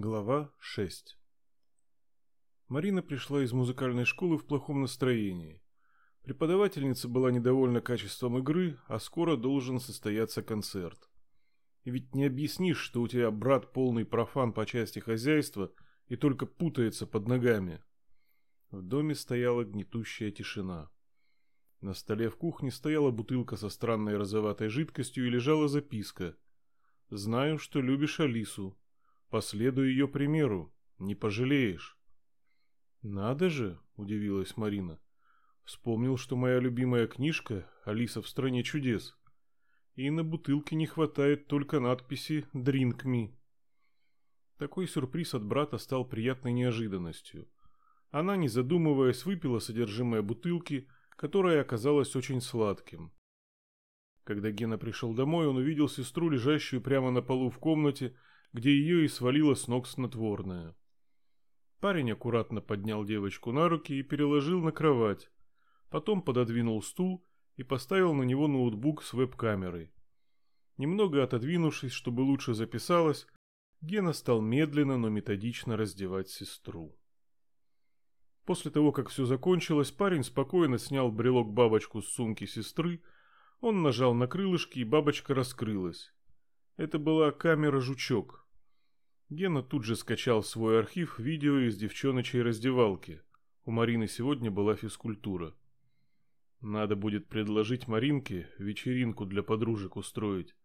Глава 6 Марина пришла из музыкальной школы в плохом настроении. Преподавательница была недовольна качеством игры, а скоро должен состояться концерт. И ведь не объяснишь, что у тебя брат полный профан по части хозяйства и только путается под ногами. В доме стояла гнетущая тишина. На столе в кухне стояла бутылка со странной розоватой жидкостью и лежала записка. «Знаю, что любишь Алису. Последуй ее примеру, не пожалеешь. Надо же, удивилась Марина. Вспомнил, что моя любимая книжка Алиса в стране чудес. И на бутылке не хватает только надписи Drink Me. Такой сюрприз от брата стал приятной неожиданностью. Она, не задумываясь, выпила содержимое бутылки, которое оказалось очень сладким. Когда Гена пришел домой, он увидел сестру, лежащую прямо на полу в комнате, где ее и свалило с ног снотворное. Парень аккуратно поднял девочку на руки и переложил на кровать. Потом пододвинул стул и поставил на него ноутбук с веб-камерой. Немного отодвинувшись, чтобы лучше записалось, Гена стал медленно, но методично раздевать сестру. После того, как все закончилось, парень спокойно снял брелок-бабочку с сумки сестры, он нажал на крылышки, и бабочка раскрылась. Это была камера «Жучок». Гена тут же скачал в свой архив видео из девчоночей раздевалки. У Марины сегодня была физкультура. Надо будет предложить Маринке вечеринку для подружек устроить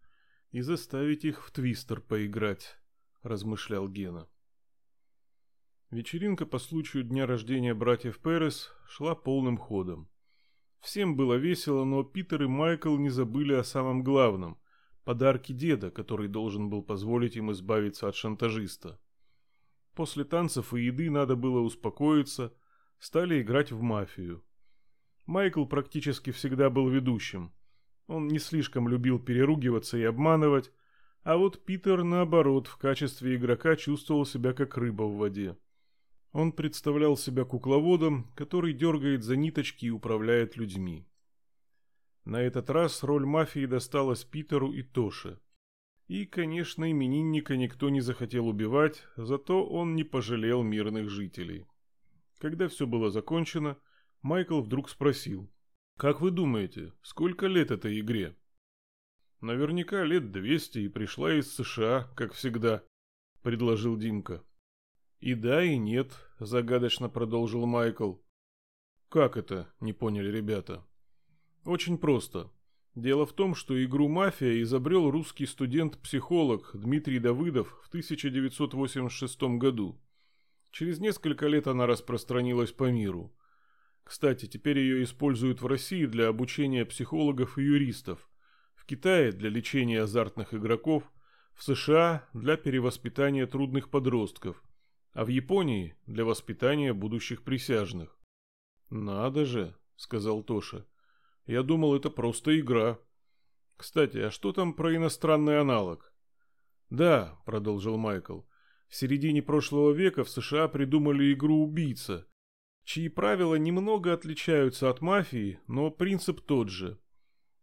и заставить их в твистер поиграть, размышлял Гена. Вечеринка по случаю дня рождения братьев Перес шла полным ходом. Всем было весело, но Питер и Майкл не забыли о самом главном подарки деда, который должен был позволить им избавиться от шантажиста. После танцев и еды надо было успокоиться, стали играть в мафию. Майкл практически всегда был ведущим. Он не слишком любил переругиваться и обманывать, а вот Питер, наоборот, в качестве игрока чувствовал себя как рыба в воде. Он представлял себя кукловодом, который дергает за ниточки и управляет людьми. На этот раз роль мафии досталась Питеру и Тоше. И, конечно, именинника никто не захотел убивать, зато он не пожалел мирных жителей. Когда все было закончено, Майкл вдруг спросил. «Как вы думаете, сколько лет этой игре?» «Наверняка лет двести и пришла из США, как всегда», — предложил Димка. «И да, и нет», — загадочно продолжил Майкл. «Как это?» — не поняли ребята. Очень просто. Дело в том, что игру «Мафия» изобрел русский студент-психолог Дмитрий Давыдов в 1986 году. Через несколько лет она распространилась по миру. Кстати, теперь ее используют в России для обучения психологов и юристов, в Китае для лечения азартных игроков, в США для перевоспитания трудных подростков, а в Японии для воспитания будущих присяжных. «Надо же», — сказал Тоша, — я думал, это просто игра. Кстати, а что там про иностранный аналог? Да, продолжил Майкл. В середине прошлого века в США придумали игру «Убийца», чьи правила немного отличаются от мафии, но принцип тот же.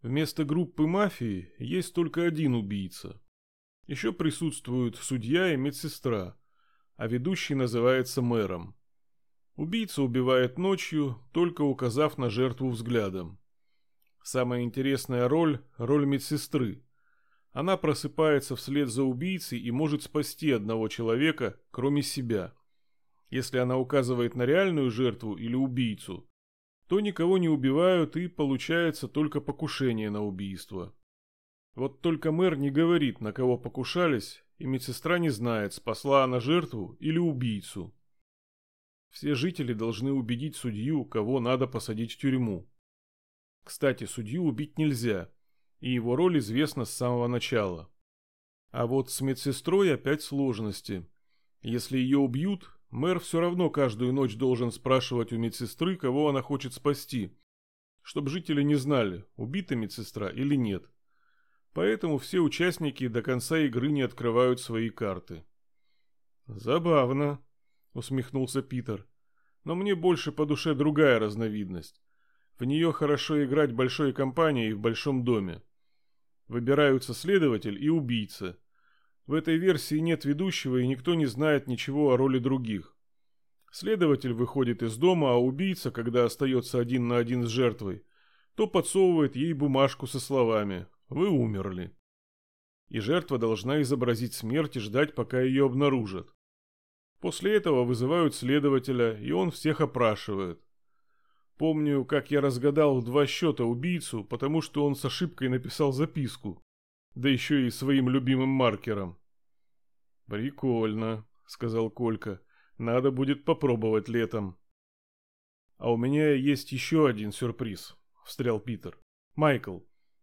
Вместо группы мафии есть только один убийца. Еще присутствуют судья и медсестра, а ведущий называется мэром. Убийца убивает ночью, только указав на жертву взглядом. Самая интересная роль – роль медсестры. Она просыпается вслед за убийцей и может спасти одного человека, кроме себя. Если она указывает на реальную жертву или убийцу, то никого не убивают и получается только покушение на убийство. Вот только мэр не говорит, на кого покушались, и медсестра не знает, спасла она жертву или убийцу. Все жители должны убедить судью, кого надо посадить в тюрьму. Кстати, судью убить нельзя, и его роль известна с самого начала. А вот с медсестрой опять сложности. Если ее убьют, мэр все равно каждую ночь должен спрашивать у медсестры, кого она хочет спасти, чтобы жители не знали, убита медсестра или нет. Поэтому все участники до конца игры не открывают свои карты. «Забавно», — усмехнулся Питер. «Но мне больше по душе другая разновидность. В нее хорошо играть большой компанией в большом доме. Выбираются следователь и убийца. В этой версии нет ведущего и никто не знает ничего о роли других. Следователь выходит из дома, а убийца, когда остается один на один с жертвой, то подсовывает ей бумажку со словами «Вы умерли». И жертва должна изобразить смерть и ждать, пока ее обнаружат. После этого вызывают следователя, и он всех опрашивает. Помню, как я разгадал в два счета убийцу, потому что он с ошибкой написал записку, да еще и своим любимым маркером. «Прикольно», — сказал Колька. «Надо будет попробовать летом». «А у меня есть еще один сюрприз», — встрял Питер. «Майкл,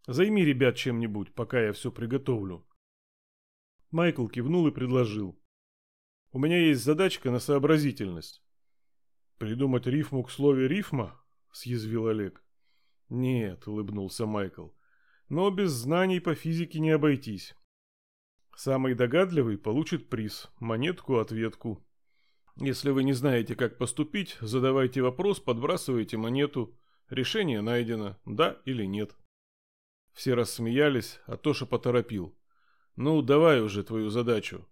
займи ребят чем-нибудь, пока я все приготовлю». Майкл кивнул и предложил. «У меня есть задачка на сообразительность». «Придумать рифму к слове рифма?» — съязвил Олег. «Нет», — улыбнулся Майкл. «Но без знаний по физике не обойтись. Самый догадливый получит приз, монетку-ответку. Если вы не знаете, как поступить, задавайте вопрос, подбрасывайте монету. Решение найдено, да или нет. Все рассмеялись, а Тоша поторопил. Ну, давай уже твою задачу.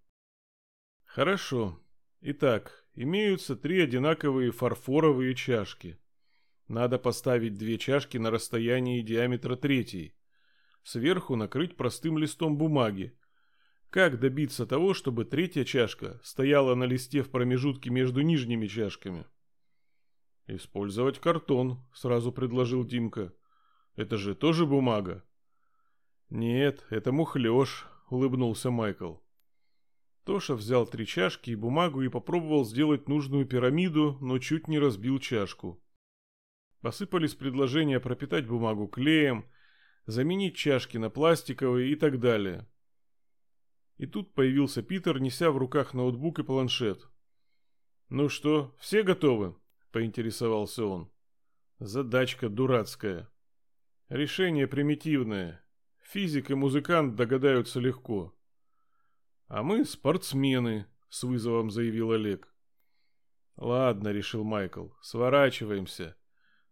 Хорошо. Итак, имеются три одинаковые фарфоровые чашки. Надо поставить две чашки на расстоянии диаметра третьей. Сверху накрыть простым листом бумаги, как добиться того, чтобы третья чашка стояла на листе в промежутке между нижними чашками? Использовать картон, сразу предложил Димка. Это же тоже бумага. Нет, это мухлёж, улыбнулся Майкл. Тоша взял три чашки и бумагу и попробовал сделать нужную пирамиду, но чуть не разбил чашку. Посыпались предложения пропитать бумагу клеем, заменить чашки на пластиковые и так далее. И тут появился Питер, неся в руках ноутбук и планшет. «Ну что, все готовы?» – поинтересовался он. «Задачка дурацкая. Решение примитивное. Физик и музыкант догадаются легко». «А мы спортсмены», – с вызовом заявил Олег. «Ладно», – решил Майкл, – «сворачиваемся.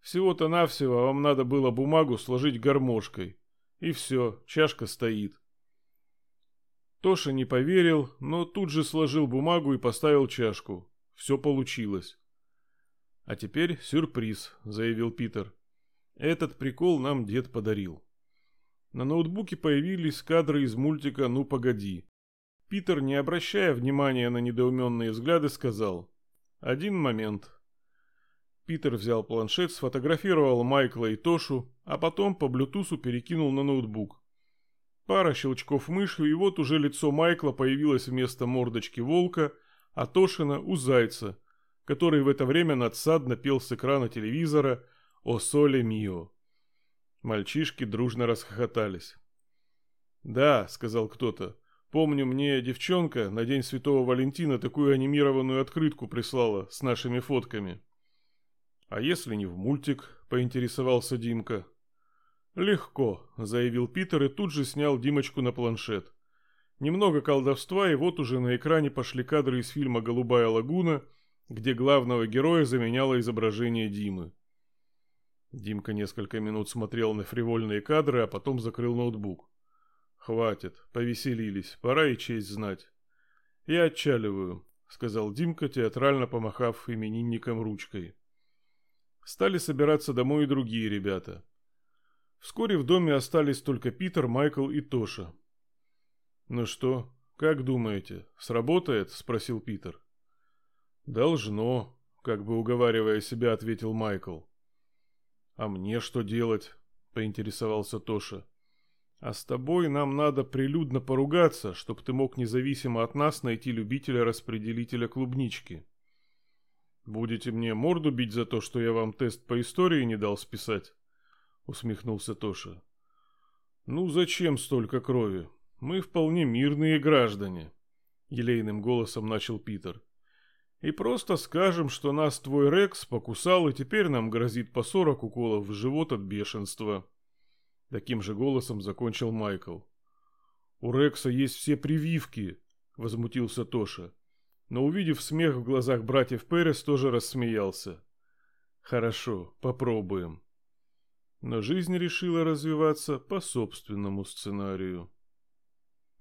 Всего-то навсего вам надо было бумагу сложить гармошкой. И все, чашка стоит». Тоша не поверил, но тут же сложил бумагу и поставил чашку. Все получилось. «А теперь сюрприз», — заявил Питер. «Этот прикол нам дед подарил». На ноутбуке появились кадры из мультика «Ну, погоди». Питер, не обращая внимания на недоуменные взгляды, сказал «Один момент». Питер взял планшет, сфотографировал Майкла и Тошу, а потом по блютусу перекинул на ноутбук. Пара щелчков мышью, и вот уже лицо Майкла появилось вместо мордочки волка, а Тошина у зайца, который в это время надсадно пел с экрана телевизора «О соле мио». Мальчишки дружно расхохотались. «Да», — сказал кто-то, — «помню, мне девчонка на День Святого Валентина такую анимированную открытку прислала с нашими фотками». «А если не в мультик?» — поинтересовался Димка. «Легко», — заявил Питер и тут же снял Димочку на планшет. Немного колдовства, и вот уже на экране пошли кадры из фильма «Голубая лагуна», где главного героя заменяло изображение Димы. Димка несколько минут смотрел на фривольные кадры, а потом закрыл ноутбук. «Хватит, повеселились, пора и честь знать». «Я отчаливаю», — сказал Димка, театрально помахав именинником ручкой. Стали собираться домой и другие ребята. Вскоре в доме остались только Питер, Майкл и Тоша. «Ну что, как думаете, сработает?» – спросил Питер. «Должно», – как бы уговаривая себя, ответил Майкл. «А мне что делать?» – поинтересовался Тоша. «А с тобой нам надо прилюдно поругаться, чтоб ты мог независимо от нас найти любителя-распределителя клубнички. Будете мне морду бить за то, что я вам тест по истории не дал списать?» усмехнулся Тоша. Ну зачем столько крови? Мы вполне мирные граждане, елейным голосом начал Питер. И просто скажем, что нас твой Рекс покусал, и теперь нам грозит по сорок уколов в живот от бешенства. Таким же голосом закончил Майкл. У Рекса есть все прививки, возмутился Тоша. Но увидев смех в глазах братьев Перес, тоже рассмеялся. Хорошо, попробуем но жизнь решила развиваться по собственному сценарию.